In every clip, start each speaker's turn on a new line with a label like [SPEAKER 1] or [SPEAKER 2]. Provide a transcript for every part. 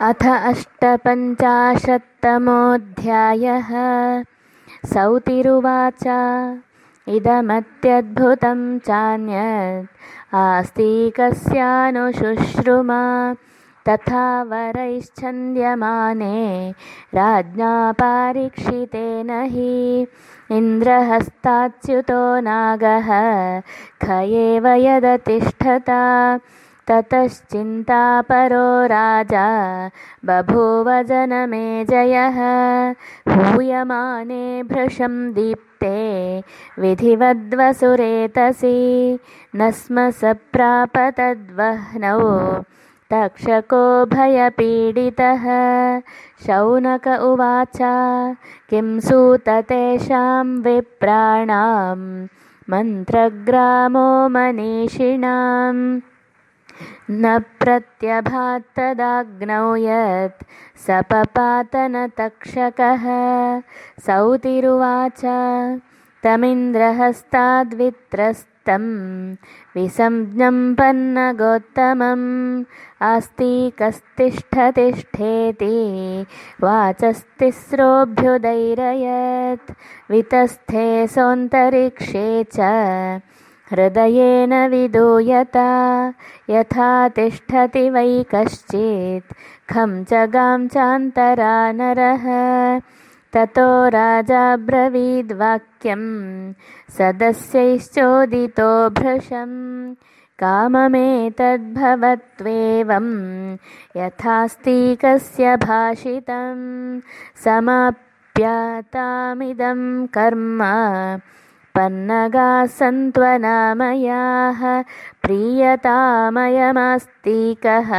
[SPEAKER 1] अथ अष्टपञ्चाशत्तमोऽध्यायः। सौतिरुवाच। इदमत्यद्भुतं चान्यत्। आस्तिकस्यानुशुश्रुमा। तथा वरैश्छन्द्यमाने राज्ञा पारीक्षितेन हि। इन्द्रहस्ताच्युतो नागः। ख एव यदतिष्ठता ततश्चिन्तापरो राजा बभूव जनमे जयः। हूयमाने भृशं दीप्ते विधिवद्वसुरेतसि न स्म स प्राप तद्वह्नौ तक्षको भयपीडितः। शौनक उवाच किं सूत तेषां विप्राणां मन्त्रग्रामो मनीषिणाम् न प्रत्यभात्तदाग्नौ यत् सपपातनतक्षकः सौतिरुवाच तमिन्द्रहस्ताद्वित्रस्तं विसंज्ञं पन्नगोत्तमम् आस्तिकस्तिष्ठतिष्ठेति वाचस्तिस्रोऽभ्युदैरयत् वितस्थे सोऽन्तरिक्षे च हृदयेन विदूयता यथा तिष्ठति वै कश्चित्। खं च गां चान्तरा नरः ततो राजाब्रवीद्वाक्यं सदस्यैश्चोदितो भृशं। काममेतद्भवत्वेवं यथास्तिकस्य भाषितं समाप्यातामिदं कर्म पन्नगासन्त्वनामयाः प्रीयतामयमास्तिकः।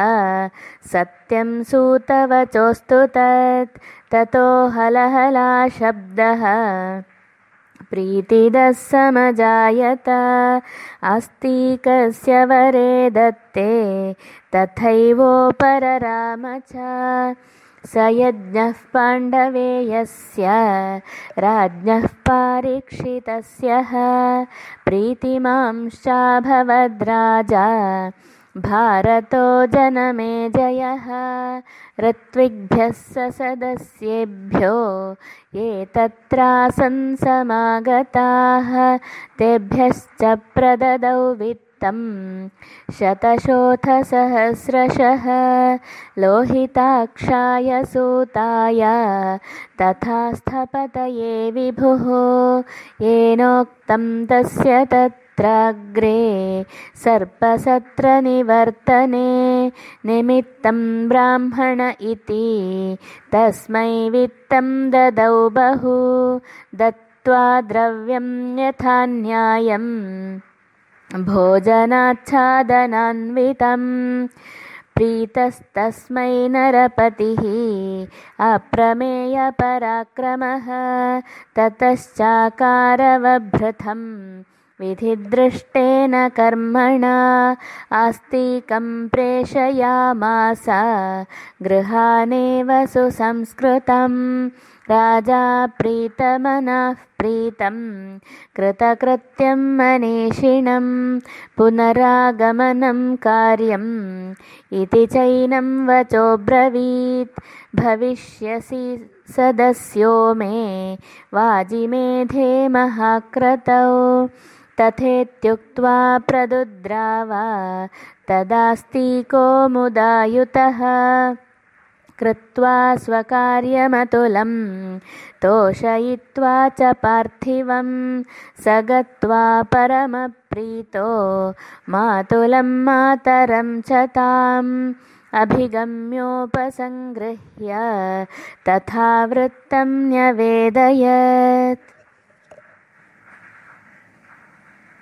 [SPEAKER 1] सत्यं सूतवचोऽस्तु तत् ततो हलहलाशब्दः प्रीतिदः समजायत आस्तिकस्य वरे दत्ते तथैवोपरराम च स यज्ञः पाण्डवेयस्य राज्ञः पारीक्षितस्य प्रीतिमांश्चाभवद्राजा भारतो जनमे जयः। ऋत्विग्भ्यः स सदस्येभ्यो ये तत्रासन् समागताः तेभ्यश्च प्रददौ वित् तं शतशोथसहस्रशः। लोहिताक्षाय सूताय। तथा स्थपतये विभुः। येनोक्तं तस्य तत्राग्रे। सर्पसत्रनिवर्तने। निमित्तं ब्राह्मण इति। तस्मै वित्तं ददौ बहु। दत्त्वा द्रव्यं यथा न्यायम् भोजनाच्छादनान्वितं प्रीतस्तस्मै नरपतिः अप्रमेयपराक्रमः ततश्चाकारवभृतं विधिदृष्टेन कर्मणा आस्तिकं प्रेषयामास गृहानेव सुसंस्कृतं राजा प्रीतमनः प्रीतं कृतकृत्यं मनीषिणं पुनरागमनं कार्यम् इति चैनं वचोब्रवीत् भविष्यसि सदस्यो मे वाजिमेधे महाक्रतौ तथेत्युक्त्वा प्रदुद्राव तदास्तिको मुदायुतः। कृत्वा स्वकार्यमतुलं तोषयित्वा च पार्थिवं स गत्वा परमप्रीतो मातुलं मातरं च ताम्। अभिगम्योपसङ्गृह्य तथा वृत्तं न्यवेदयत्